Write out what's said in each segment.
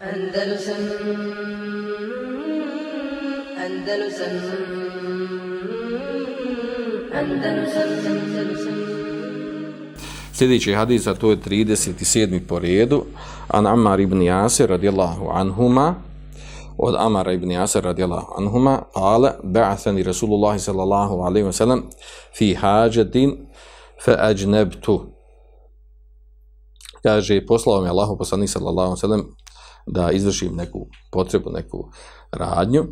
Andalusam Andalusam Andalusam Andalusam Sljedeći hadis, a to je 37. po redu, an Ammar ibn Jasir radijallahu anhuma, od Amara ibn Jasir radijallahu anhuma, ale, ba'athani Rasulullah sallallahu alaihi wa sallam, fi hađatin fe ajnebtu. Kaže, poslao mi Allahu poslani sallallahu alaihi wa sallam, da izvršim neku potrebu, neku radnju.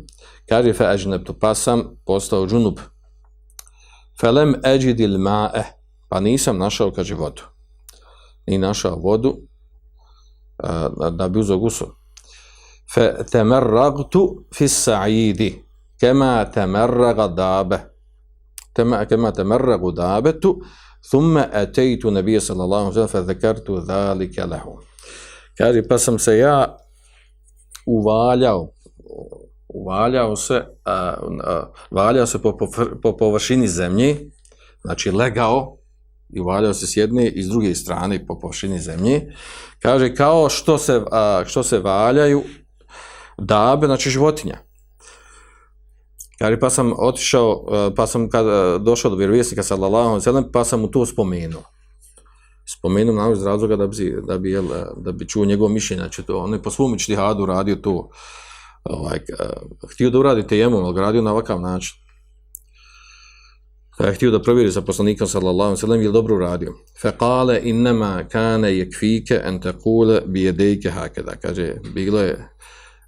Kaže, fa ajnabtu, pa sam postao džunub. Felem ajidil ma'e, pa nisam našao, kaže, vodu. Ni našao vodu a, da bi uzo gusu. Fe temerragtu fis sa'idi, kema temerraga dabe. Tema, kema temerragu dabetu, thumme etejtu nebije sallallahu sallam, fe zekertu dhalike lehu. Kaže, pa sam se ja uvaljao, uvaljao se, a, a, valjao se po, po, po površini zemlje, znači legao, i uvaljao se s jedne i s druge strane po površini zemlje. Kaže, kao što se, a, što se valjaju dabe, znači životinja. Kaže, pa sam otišao, pa sam kad došao do vjerovjesnika sallallahu alejhi pa sam mu to spomenuo. Spomenuo na iz razloga da bi, da bi, jel, da bi čuo njegovo mišljenje, znači to, on je po svom čtihadu radio to, ovaj, htio da uradi tejemom, ali ga radio na ovakav način pa je htio da provjeri sa poslanikom sallallahu alejhi ve sellem je dobro uradio. Fa qala inma kana yakfika an taqula bi yadayka hakada. Kaže bilo je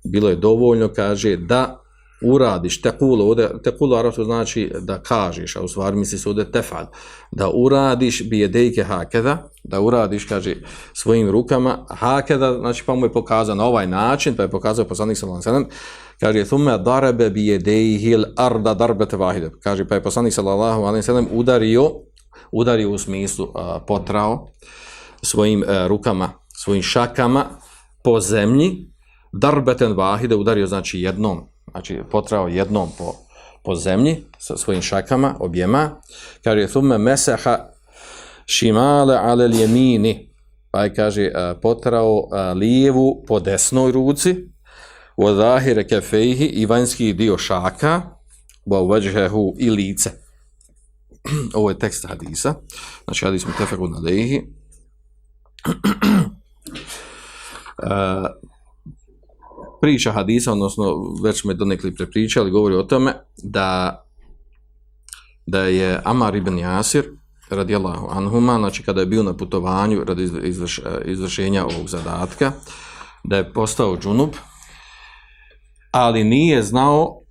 bilo je dovoljno kaže da uradiš taqulu ovdje, taqulu arabsko znači da kažeš, a u stvari misli se ovdje tefal, da uradiš bijedejke hakeda, da uradiš kaže svojim rukama hakeda, znači pa mu je pokazao na ovaj način, pa je pokazao poslanik sallallahu alejhi ve sellem kaže thumma darebe bi arda darbatan vahide, kaže pa je poslanik sallallahu alejhi ve sellem udario udario u smislu uh, potrao svojim uh, rukama svojim šakama po zemlji darbatan vahide, udario znači jednom znači potrao jednom po po zemlji sa svojim šakama objema kaže thumma masaha shimala ala al-yamini pa je kaže potrao uh, lijevu po desnoj ruci wa zahire kefejhi i vanjski dio šaka wa vajhehu i lice. Ovo je tekst hadisa. Znači hadis mu tefeku na lehi. uh, priča hadisa, odnosno već me donekli prepričali, govori o tome da da je Amar ibn Jasir radijallahu anhuma, znači kada je bio na putovanju radi izvrš, izvršenja ovog zadatka, da je postao džunub, ali nije znao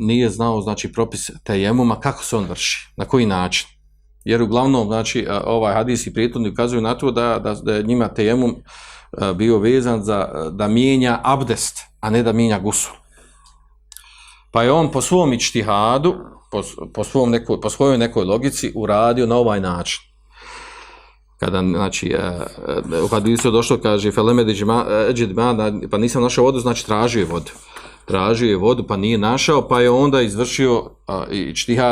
nije znao znači propis tejemuma kako se on vrši, na koji način. Jer uglavnom znači ovaj hadis i prijetni ukazuju na to da, da, da je njima tejemum E, bio vezan za e, da mijenja abdest, a ne da mijenja gusul. Pa je on po svom ičtihadu, po, po, svom nekoj, po svojoj nekoj logici uradio na ovaj način. Kada znači uh, u hadisu došlo kaže pa nisam našao vodu znači tražio je vodu. Tražio je vodu pa nije našao pa je onda izvršio uh,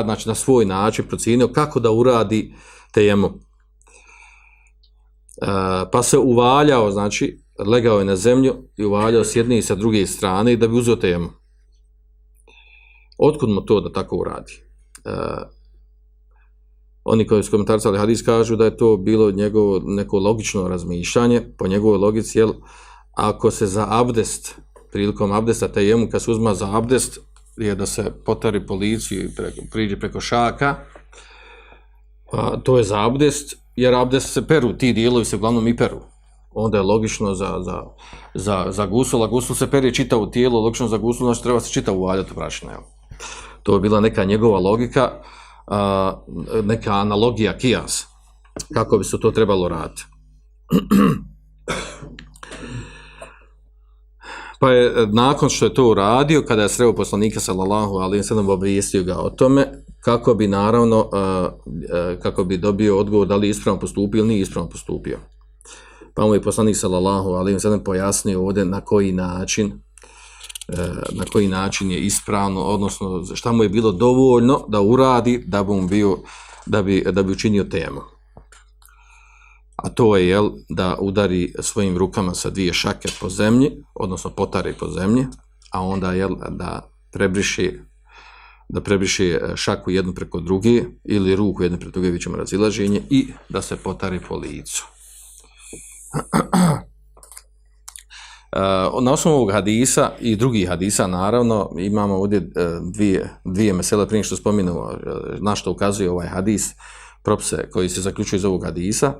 znači na svoj način procijenio kako da uradi tejemu uh, E, pa se uvaljao znači legao je na zemlju i uvaljao s jedne i sa druge strane da bi uzeo temu. otkud mu to da tako uradi E, oni koji su komentarisali hadis kažu da je to bilo njegovo neko logično razmišljanje, po njegovoj logici, jel, ako se za abdest, prilikom abdesta, te jemu kad se uzma za abdest, je da se potari policiju i preko, priđe preko šaka, a, to je za abdest, jer abdest se peru, ti dijelovi se uglavnom i peru. Onda je logično za, za, za, za gusul, a gusul se perje čita u tijelo, logično za gusul, znači treba se čitavu valjati prašina. prašine. To je bila neka njegova logika, a, neka analogija kijas kako bi se to trebalo raditi. pa je e, nakon što je to uradio, kada je sreo poslanika sallallahu alaihi sallam obavijestio ga o tome, kako bi naravno, uh, kako bi dobio odgovor da li je ispravno postupio ili nije ispravno postupio. Pa mu je poslanik sallallahu alaihi sallam pojasnio ovdje na koji način na koji način je ispravno, odnosno šta mu je bilo dovoljno da uradi da bi bio da bi, da bi učinio temu a to je jel, da udari svojim rukama sa dvije šake po zemlji, odnosno potare po zemlji, a onda jel, da prebriši da prebriši e, šaku jednu preko druge ili ruku jednu preko druge, vidimo razilaženje, i da se potari po licu. E, na osnovu ovog hadisa i drugih hadisa, naravno, imamo ovdje e, dvije, dvije mesele, prije što spominemo na što ukazuje ovaj hadis, propise koji se zaključuju iz ovog hadisa,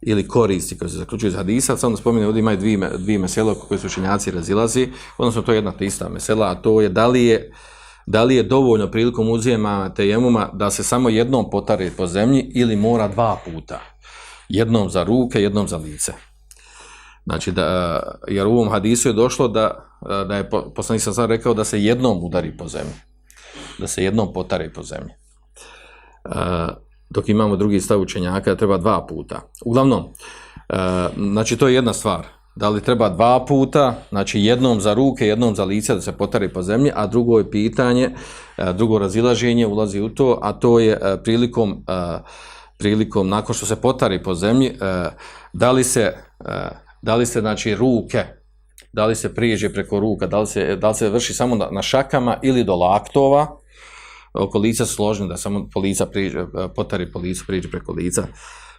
ili koristi koji se zaključuju iz hadisa, samo da spominemo, ovdje imaju dvije, dvije mesele koje su učenjaci razilazi, odnosno to je jedna ista mesela, a to je da li je, da li je dovoljno prilikom uzijema tejemuma da se samo jednom potare po zemlji ili mora dva puta, jednom za ruke, jednom za lice. Znači, da, jer u ovom hadisu je došlo da, da je poslanik sam sam rekao da se jednom udari po zemlji. Da se jednom potari po zemlji. Dok imamo drugi stav učenjaka, da treba dva puta. Uglavnom, e, znači, to je jedna stvar. Da li treba dva puta, znači jednom za ruke, jednom za lice da se potari po zemlji, a drugo je pitanje, e, drugo razilaženje ulazi u to, a to je e, prilikom, prilikom nakon što se potari po zemlji, da li se da li se znači ruke, da li se prijeđe preko ruka, da li se, da li se vrši samo na, na šakama ili do laktova, oko lica složno da samo polica priđe, e, potari policu, priđe preko lica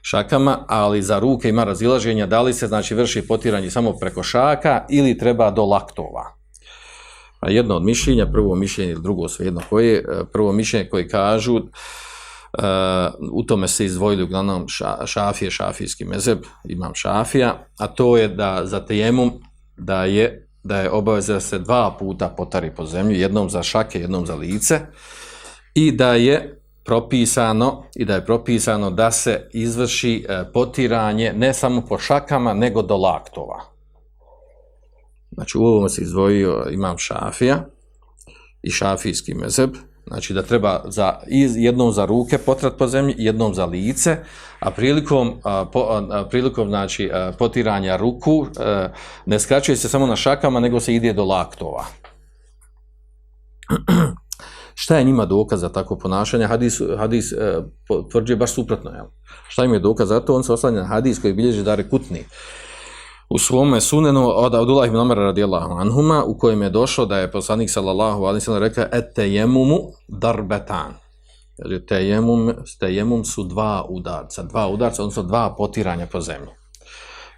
šakama, ali za ruke ima razilaženja da li se znači vrši potiranje samo preko šaka ili treba do laktova. A jedno od mišljenja, prvo mišljenje ili drugo svejedno koje, e, prvo mišljenje koje kažu Uh, u tome se izdvojili uglavnom ša, šafije, šafijski mezeb, imam šafija, a to je da za tejemum da je, da je obaveza da se dva puta potari po zemlju, jednom za šake, jednom za lice, i da je propisano i da je propisano da se izvrši e, potiranje ne samo po šakama, nego do laktova. Znači u ovom se izdvojio imam šafija i šafijski mezeb, znači da treba za jednom za ruke potrat po zemlji, jednom za lice, a prilikom a, po, a, prilikom znači a, potiranja ruku a, ne skraćuje se samo na šakama, nego se ide do laktova. Šta je njima dokaz za takvo ponašanje? Hadis, hadis e, tvrđuje baš suprotno. Jel? Šta im je dokaz za to? On se oslanja na hadis koji bilježi da rekutni u svome sunenu od Abdullah ibn Umar radijallahu anhuma u kojem je došlo da je poslanik sallallahu alejhi ve sellem rekao et tejemumu darbetan. Kaže tejemum, tayammum su dva udarca, dva udarca, odnosno dva potiranja po zemlji.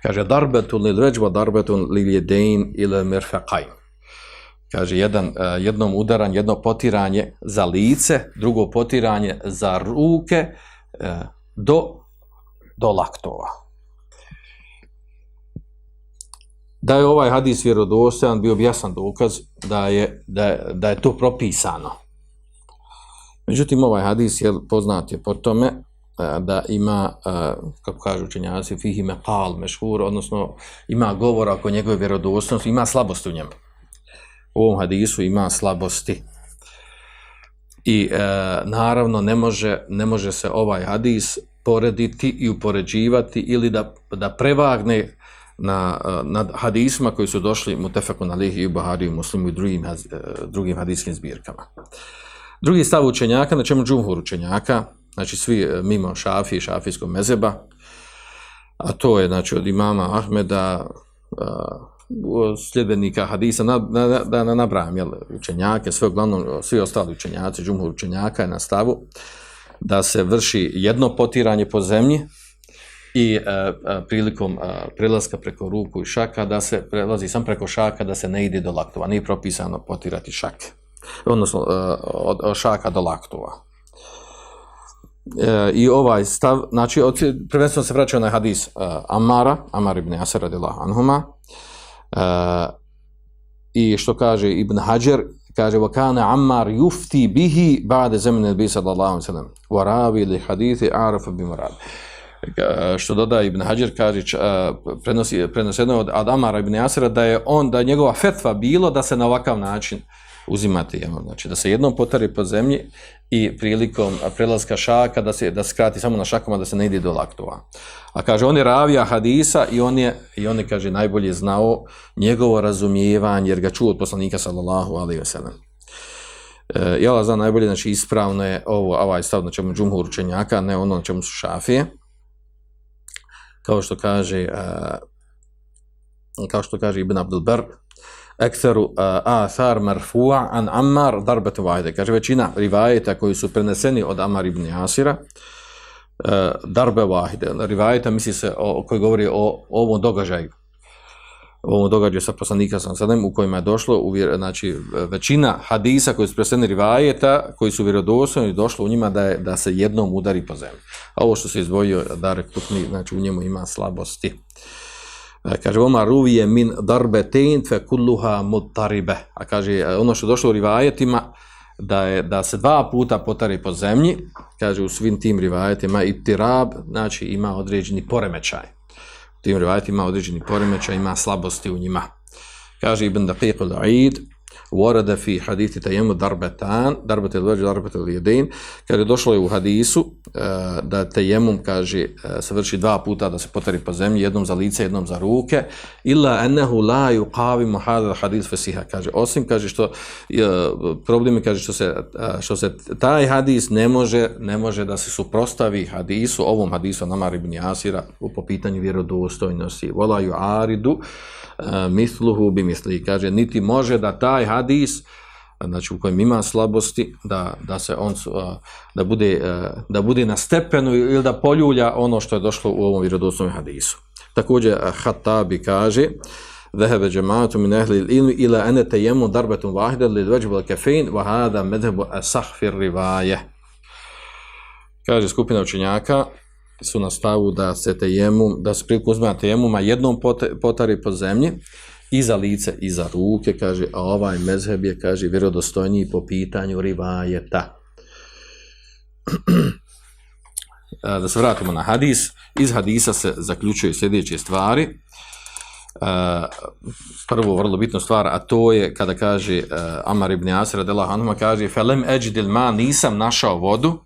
Kaže darbetun lil rajwa darbetun lil yadayn ila mirfeqajn. Kaže jedan e, jednom udaran, jedno potiranje za lice, drugo potiranje za ruke e, do do laktova. da je ovaj hadis vjerodostojan, bio bi jasan dokaz da je, da, je, da je to propisano. Međutim, ovaj hadis je poznat je po tome e, da ima, kako kažu učenjaci, fihime pal, mešhur, odnosno ima govora oko njegove vjerodostojnosti, ima slabost u njemu. U ovom hadisu ima slabosti. I e, naravno ne može, ne može se ovaj hadis porediti i upoređivati ili da, da prevagne na, e, na hadisma koji su došli mutefakun alihi lihi i Buhari i muslimu i drugim, e, drugim hadiskim zbirkama. Drugi stav učenjaka, na čemu džumhur učenjaka, znači svi e, mimo šafi i šafijskog mezeba, a to je znači od imama Ahmeda, sljedbenika hadisa, na, na, da na, nabrajam jel, učenjake, sve uglavnom, svi ostali učenjaci, džumhur učenjaka je na stavu, da se vrši jedno potiranje po zemlji, i e, e, prilikom e, prelaska preko ruku i šaka da se prelazi sam preko šaka da se ne ide do laktova. Nije propisano potirati šake. Odnosno e, od, od šaka do laktova. E, I ovaj stav, znači od, prvenstveno se vraća na hadis e, Amara, Amar ibn Asar radijallahu anhuma E, I što kaže Ibn Hajar, kaže وَكَانَ Ammar yufti bihi ba'de zemene bi sallallahu alaihi wa sallam wa ravi li hadithi a'rafa bi murad što doda Ibn Hajar kaže prenosi prenosi jedno od Adamara Ibn Jasira da je on da je njegova fetva bilo da se na ovakav način uzimati jemo, znači da se jednom potari po zemlji i prilikom prelaska šaka da se da skrati samo na šakama da se ne ide do laktova. A kaže on je ravija hadisa i on je i on je kaže najbolje znao njegovo razumijevanje jer ga čuo od poslanika sallallahu alejhi ve sellem. E, ja za najbolje znači ispravno je ovo ovaj stav na čemu džumhur učenjaka, ne ono na čemu su šafije. kao što kaže e, kao što kaže Ibn Abdul Bar ekseru uh, athar marfu'a an Ammar darbetu vahide. Kaže većina rivajeta koji su preneseni od Ammar ibn Asira, uh, e, darbe vahide. Rivajeta misli se o, koji govori o, o ovom događaju ovom događaju sa poslanika sam sadem u kojima je došlo u znači većina hadisa koji su preneseni rivajeta koji su vjerodostojni došlo u njima da je da se jednom udari po zemlji a ovo što se izdvojio Darek Kutni znači u njemu ima slabosti kaže oma ruvije min darbetein fe kulluha mutaribe a kaže e, ono što je došlo u rivajetima da je da se dva puta potari po zemlji kaže u svim tim rivajetima i tirab znači ima određeni poremećaj tim rivajetima određeni poremećaj, ima slabosti u njima. Kaže Ibn Daqiq al-Aid, ورد في حديث تيمم ضربتان ضربه الوجه ضربه اليدين. Kada došlo je u hadisu e, da tayemum kaže e, svrši dva puta da se potari po zemlji jednom za lice jednom za ruke. Illa annahu la yuqawimu hadha alhadith fasiha. Kaže osim kaže što e, problem je kaže što se što se taj hadis ne može ne može da se suprotstavi hadisu ovom hadisu namar ibn Jasira po pitanju vjerodostojnosti. Wala yuaridu misluhu bi misli kaže niti može da taj hadis znači u kojem ima slabosti, da, da se on da bude, da bude na stepenu ili da poljulja ono što je došlo u ovom vjerodostojnom hadisu. Također, Hatabi kaže, ذهب جماعة من أهل العلم إلى أن تيمم ضربة واحدة للوجه والكفين وهذا مذهب أصح في الرواية. Kaže skupina učenjaka, su na stavu da se tejemum, da se priliku uzmana tejemuma jednom potari po zemlji, i za lice, i za ruke, kaže, a ovaj mezheb je, kaže, vjerodostojniji po pitanju rivajeta. da se vratimo na hadis, iz hadisa se zaključuju sljedeće stvari. Prvo, vrlo bitnu stvar, a to je kada kaže Amar ibn Asir, kaže, felem eđidil ma, nisam našao vodu,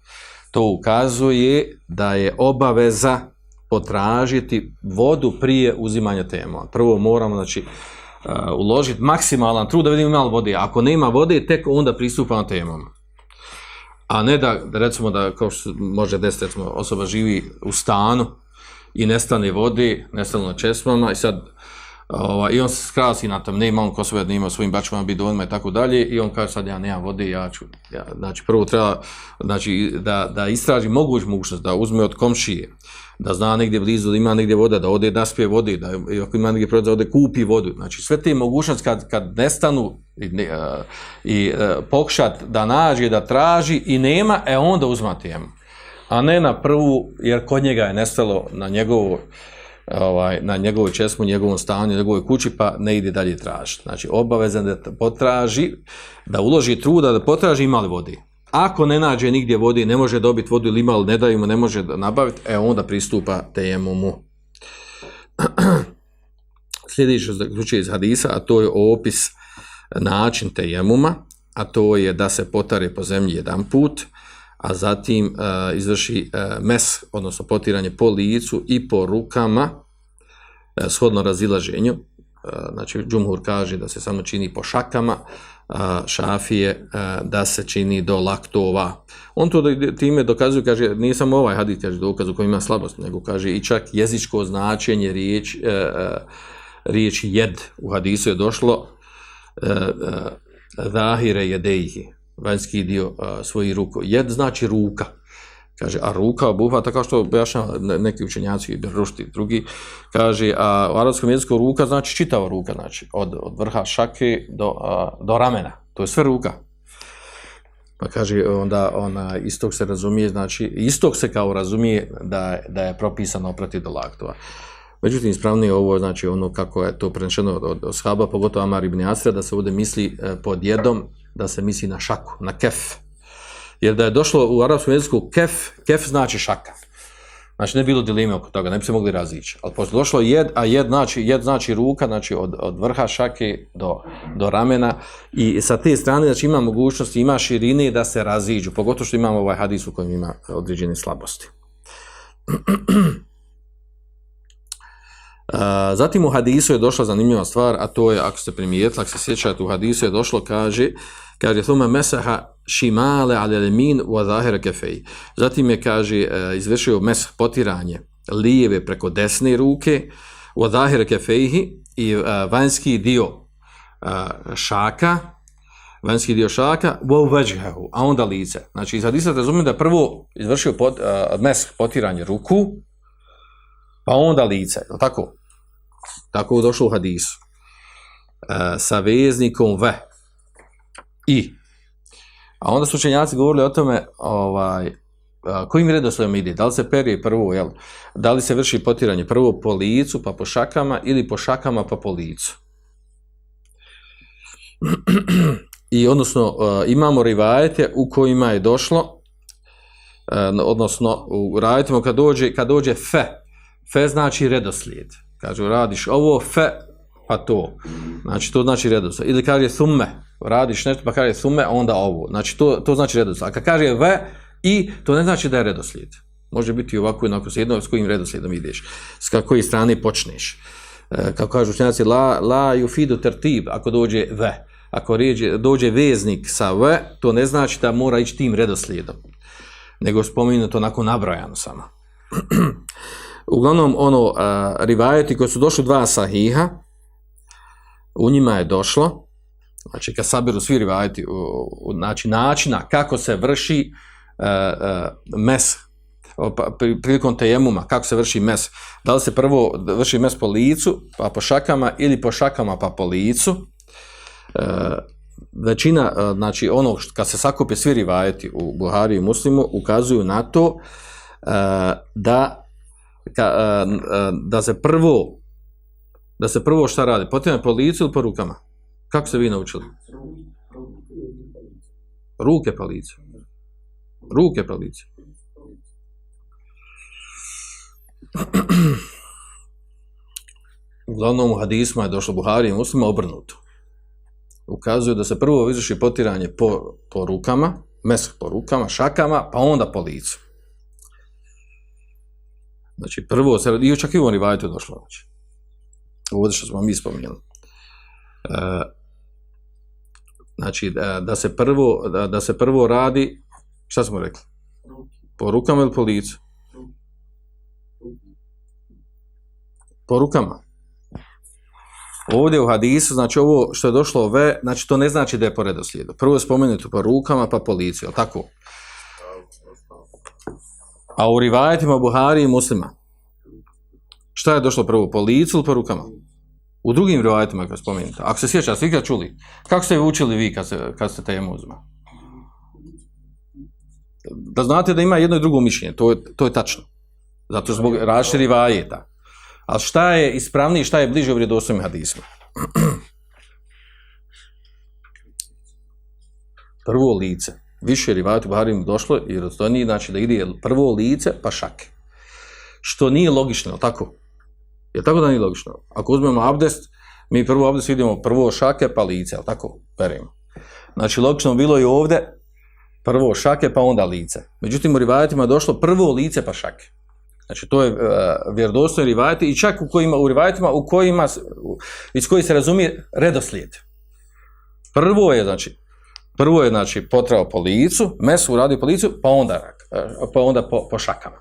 to ukazuje da je obaveza potražiti vodu prije uzimanja tema. Prvo moramo znači, uh, uložiti maksimalan trud da vidimo malo vode. Ako nema vode, tek onda pristupamo temom. A ne da, recimo, da kao što može desiti, recimo, osoba živi u stanu i nestane vode, nestane na česmama i sad Ova, I on se skrasi na tom, ne ima on ko sve da ima svojim bačvama, bidonima i tako dalje. I on kaže sad ja nemam vode, ja ću. Ja, znači prvo treba znači, da, da istraži moguć mogućnost, da uzme od komšije, da zna negdje blizu, da ima negdje voda, da ode naspije vode, da ako ima negdje prođe, da ode kupi vodu. Znači sve te mogućnosti kad, kad nestanu i, ne, uh, i uh, pokušat da nađe, da traži i nema, e onda uzma jemu. A ne na prvu, jer kod njega je nestalo na njegovu e, ovaj, na njegovoj česmu, njegovom stanju, njegovoj kući, pa ne ide dalje tražiti. Znači, obavezan da potraži, da uloži truda, da potraži imali vodi. Ako ne nađe nigdje vodi, ne može dobiti vodu ili imali, ne daju mu, ne može nabaviti, e onda pristupa tejemumu. Sljedeće zaključuje iz hadisa, a to je opis e, način tejemuma, a to je da se potare po zemlji jedan put, a zatim uh, izvrši uh, mes, odnosno potiranje po licu i po rukama, uh, shodno razilaženju. Uh, znači, Džumhur kaže da se samo čini po šakama, uh, šafije da se čini do laktova. On to time dokazuje, kaže, nije samo ovaj hadit, kaže, dokaz u kojem ima slabost, nego kaže i čak jezičko značenje riječ, e, e, riječ jed u hadisu je došlo e, zahire jedeihi, vanjski dio svojih ruku. Jed znači ruka. Kaže, a ruka obuhvata, kao što objašnjava neki učenjaci, društi, drugi, kaže, a u arabskom jeziku ruka znači čitava ruka, znači od, od vrha šake do, a, do ramena. To je sve ruka. Pa kaže, onda ona istog se razumije, znači istog se kao razumije da, da je propisano oprati do laktova. Međutim, ispravnije ovo, znači ono kako je to prenešeno od, od, od shaba, pogotovo Amar ibn Asra, da se ovdje misli e, pod jedom, da se misli na šaku, na kef. Jer da je došlo u arapskom jeziku kef, kef znači šaka. Znači ne bilo dileme oko toga, ne bi se mogli razići. Ali pošto došlo jed, a jed znači, jed znači ruka, znači od, od vrha šake do, do ramena i sa te strane znači ima mogućnosti, ima širine da se raziđu, pogotovo što imamo ovaj hadis u kojem ima određene slabosti. zatim u hadisu je došla zanimljiva stvar, a to je, ako ste primijetili, ako se sjećate, u hadisu je došlo, kaže, kaže, thuma mesaha šimale ale lemin wa zahira kefej. Zatim je, kaže, e, izvršio mesah potiranje lijeve preko desne ruke, wa zahira kefejhi i uh, vanjski dio uh, šaka, vanjski dio šaka, wa wajhahu a onda lice. Znači, iz hadisa razumijem da prvo izvršio pot, uh, mes potiranje ruku, pa onda lice, je tako? Tako je došlo u hadisu. Uh, sa veznikom ve. I. A onda su učenjaci govorili o tome, ovaj, kojim redoslijedom ide, da li se perje prvo, jel, da li se vrši potiranje prvo po licu, pa po šakama, ili po šakama, pa po licu. I odnosno, imamo rivajete u kojima je došlo, odnosno, u rajetima kad dođe, kad dođe fe, fe znači redoslijed. Kažu, radiš ovo, fe, pa to. Znači, to znači redosled. Ili kaže summe, radiš nešto, pa kaže summe, onda ovo. Znači, to, to znači redosled. A kad kaže ve, I to ne znači da je redoslijed. Može biti ovako jednako s jednom s kojim redoslijedom ideš. S kakoj strane počneš. E, kako kažu učenjaci, la, la yufidu tertib, ako dođe ve. Ako ređe, dođe veznik sa ve, to ne znači da mora ići tim redoslijedom. Nego spominu to onako nabrojano samo. Uglavnom, ono, uh, rivajeti koji su došli dva sahiha, u njima je došlo, znači kad sabiru svi rivajati, u, u, znači načina kako se vrši, uh, mes pa, pri, prilikom tejemuma, kako se vrši mes, da li se prvo vrši mes po licu, pa po šakama, ili po šakama pa po licu. E, većina, e, znači ono što kad se sakupe svi rivajeti u Buhari i Muslimu, ukazuju na to e, da, ka, e, da se prvo da se prvo šta radi, potrebno po licu ili po rukama? Kako se vi naučili? Ruke po licu. Ruke po lice. Uglavnom u hadisma je došlo Buhari i muslima obrnuto. Ukazuju da se prvo izvrši potiranje po, po rukama, mesak po rukama, šakama, pa onda po licu. Znači prvo, i čak i u Rivajtu došlo. Znači. Ovdje što smo mi spominjali. E, znači da, da se prvo da, da se prvo radi Šta smo rekli? Po rukama ili po licu? Po rukama. Ovdje u hadisu, znači ovo što je došlo ve, znači to ne znači da je po redoslijedu. Prvo je spomenuto po rukama, pa po licu, tako? A u rivajetima Buhari i muslima, šta je došlo prvo, po licu ili po rukama? U drugim rivajetima, kad spomenuto. Ako se sjeća, svi kad čuli, kako ste učili vi kad, se, kad ste temu uzma? da znate da ima jedno i drugo mišljenje, to je, to je tačno. Zato zbog raširi rivajeta. Ali šta je ispravnije, šta je bliže u vrijedosovim hadisma? Prvo lice. Više rivajatu Buharim došlo i razdojnije, znači da ide prvo lice pa šake. Što nije logično, tako? Je tako da nije logično? Ako uzmemo abdest, mi prvo abdest vidimo prvo šake pa lice, tako? Perimo. Znači, logično bilo i ovde, prvo šake pa onda lice. Međutim u rivajetima je došlo prvo lice pa šake. Znači to je uh, vjerodostojni rivajeti i čak u kojima u rivajetima u kojima u, iz kojih se razumije redoslijed. Prvo je znači prvo je znači potrao po licu, mesu uradio po licu, pa onda e, pa onda po, po šakama.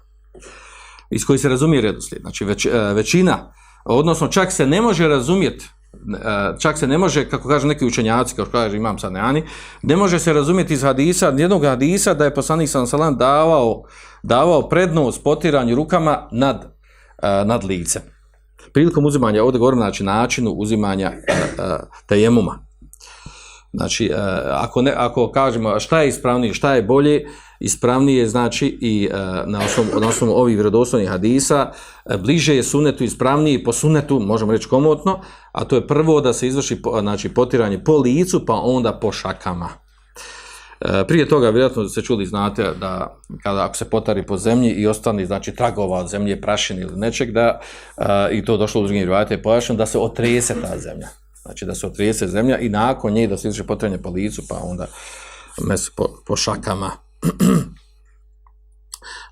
Iz koji se razumije redoslijed. Znači već, e, većina odnosno čak se ne može razumjeti e, čak se ne može, kako kažu neki učenjaci, kao što kaže imam sad neani, ne može se razumjeti iz hadisa, jednog hadisa da je poslanik sam salam davao, davao prednost potiranju rukama nad, e, nad lice. Prilikom uzimanja, ovdje govorim znači načinu uzimanja tejemuma. Znači, ako, ne, ako kažemo šta je ispravnije, šta je bolje, ispravnije znači i e, na osnovu, na osnovu ovih vjerodostojnih hadisa, e, bliže je sunetu ispravnije po sunetu, možemo reći komotno, a to je prvo da se izvrši znači, potiranje po licu, pa onda po šakama. E, prije toga, vjerojatno se čuli, znate, da kada ako se potari po zemlji i ostane, znači, tragova od zemlje, prašin ili nečeg, da, a, i to došlo u drugim rivajate, je pojašnjeno da se otrese ta zemlja. Znači, da se otrese zemlja i nakon nje da se izvrši potiranje po licu, pa onda mes po, po šakama.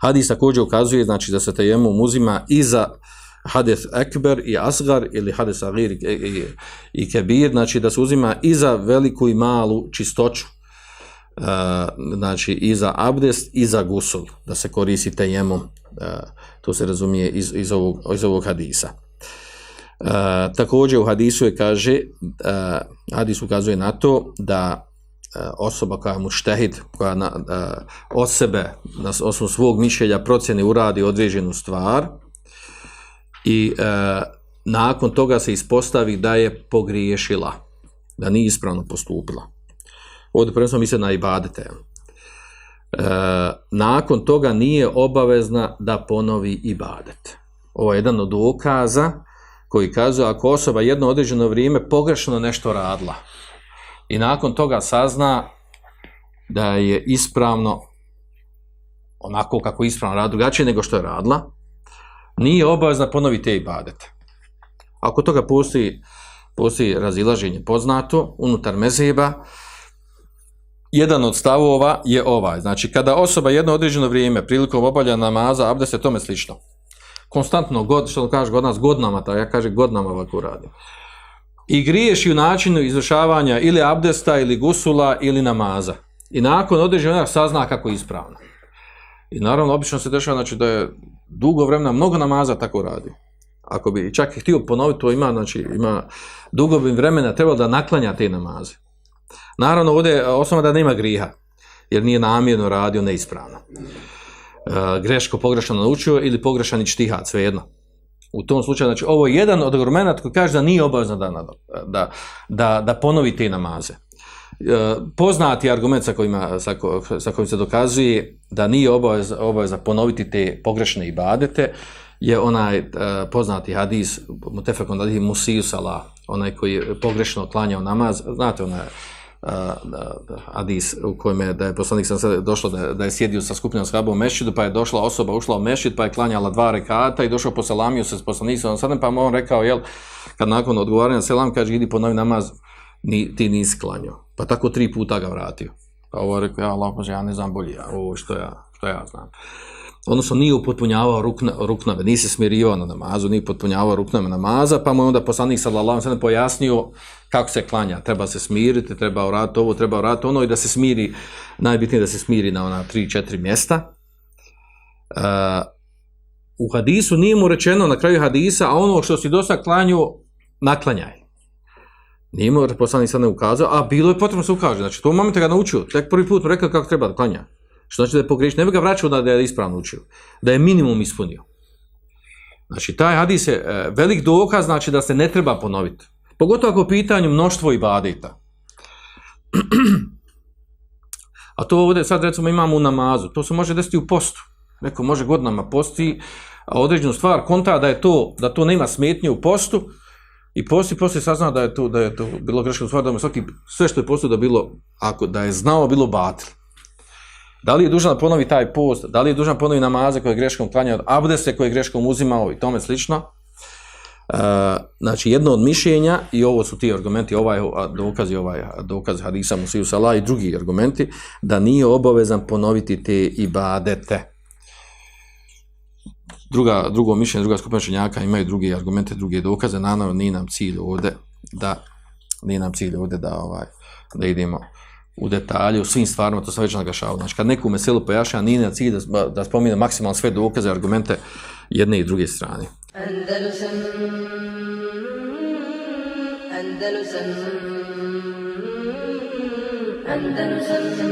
Hadis također ukazuje, znači, da se tajemom uzima i za hades ekber i asgar ili hades agir i, i, i kebir, znači da se uzima i za veliku i malu čistoću. E, znači i za abdest i za gusul, da se koristi tejemom, e, to se razumije iz, iz, ovog, iz ovog hadisa. E, također u hadisu je kaže, e, hadis ukazuje na to da E, osoba koja je štehid, koja na, uh, od sebe, na osnovu svog mišljenja procjene uradi određenu stvar i e, nakon toga se ispostavi da je pogriješila, da nije ispravno postupila. Ovdje prvenstveno misle na ibadete. E, nakon toga nije obavezna da ponovi ibadet. Ovo je jedan od dokaza koji kazuje ako osoba jedno određeno vrijeme pogrešno nešto radila i nakon toga sazna da je ispravno onako kako ispravno rad drugačije nego što je radila, nije obavezna ponoviti te ibadete. Ako toga postoji, postoji razilaženje poznato unutar mezeba, jedan od stavova je ovaj. Znači, kada osoba jedno određeno vrijeme prilikom obavljanja namaza, abde se tome slično. Konstantno, god, što kaže god nas, godnama, ta, ja kaže godnama ovako radi. I griješ u načinu izvršavanja ili abdesta, ili gusula, ili namaza. I nakon određenog sazna kako je ispravno. I naravno, obično se dešava znači, da je dugo vremena, mnogo namaza tako radi ako bi čak i htio ponoviti, to ima, znači, ima dugo bi vremena trebalo da naklanja te namaze. Naravno, ovdje je osnova da nema griha, jer nije namjerno radio neispravno. E, greško pogrešno naučio ili pogrešan čtihat, svejedno. U tom slučaju, znači, ovo je jedan od argumenta koji kaže da nije obavezno da, da, da, da ponovi te namaze. E, poznati argument sa, kojima, sa, ko, sa kojim se dokazuje da nije obavezno obavezno ponoviti te pogrešne ibadete, je onaj e, poznati hadis mutefekon da je musiju Salah, onaj koji pogrešno klanjao namaz, znate onaj hadis u kojem je da je poslanik sam sad došlo da, da je sjedio sa skupinom shaba u mešćidu, pa je došla osoba, ušla u mešćid, pa je klanjala dva rekata i došao po selamiju se s poslanicom sad pa mu on rekao, jel, kad nakon odgovaranja selam, kaže, idi ponovi namaz, ni, ti nisi klanjao. Pa tako tri puta ga vratio. Pa ovo je rekao, ja, Allah, ja ne znam bolje, ovo što ja, što ja znam. Odnosno nije upotpunjavao rukna, ruknave, nisi smirivao na namazu, nije upotpunjavao ruknave namaza, pa mu je onda poslanik sallallahu sallam pojasnio kako se klanja, treba se smiriti, treba uraditi ovo, treba uraditi ono i da se smiri, najbitnije da se smiri na ona 3-4 mjesta. Uh, u hadisu nije mu rečeno na kraju hadisa, a ono što si dosta klanju, naklanjaj. Nije mu poslanik sallam ukazao, a bilo je potrebno se ukaže, znači to moment ga naučio, tek prvi put mu rekao kako treba da klanja. Što znači da je pogriješio, ne bi ga vraćao da je ispravno učio, da je minimum ispunio. Znači, taj hadis je e, velik dokaz, znači da se ne treba ponoviti. Pogotovo ako pitanju mnoštvo ibadeta. A to ovdje sad recimo imamo u namazu, to se može desiti u postu. Neko može godinama posti, a određenu stvar konta da je to, da to nema smetnje u postu, i posti poslije sazna da je to, da je to bilo greška stvar, da mu svaki, sve što je postu da bilo, ako da je znao, bilo batil. Da li je dužan ponovi taj post, da li je dužan ponovi namaze koje je greškom klanjao, abdeste koje je greškom uzimao i tome slično. Uh, znači, jedno od mišljenja, i ovo su ti argumenti, ovaj dokaz i ovaj dokaz hadisa Musiju Salah i drugi argumenti, da nije obavezan ponoviti te ibadete. Druga, drugo mišljenje, druga skupina činjaka imaju drugi argumente, druge dokaze, naravno nije nam cilj ovde da, nije nam cilj ovde da, ovaj, da idemo u detalje, u svim stvarima, to sam već nagašao. Znači, kad neku meselu pojašnja, nije na cilj da, da spomine maksimalno sve dokaze, argumente jedne i druge strane. Andalusam, Andalusam, Andalusam,